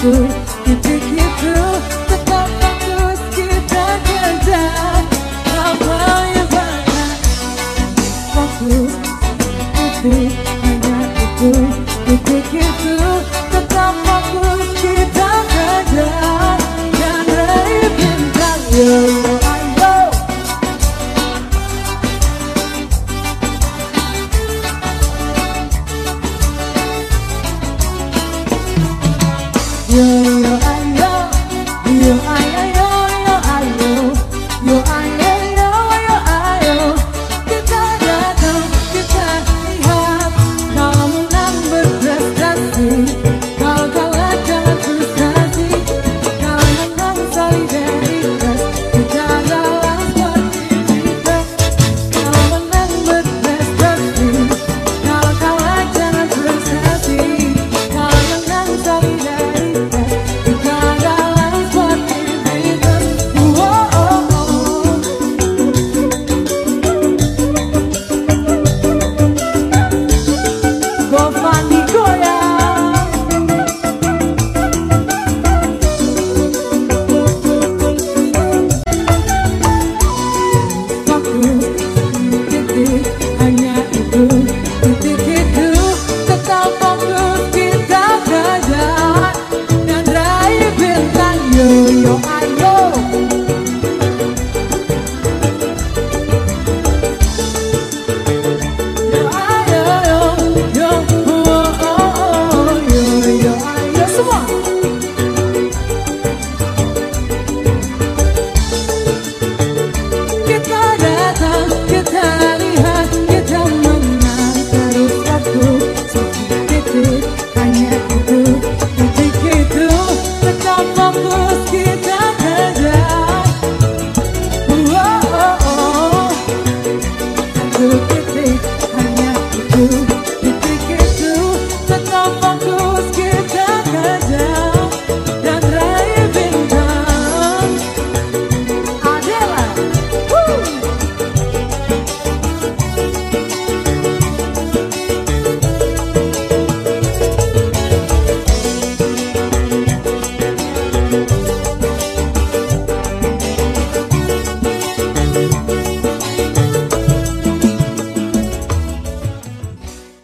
Türk người yêu anh.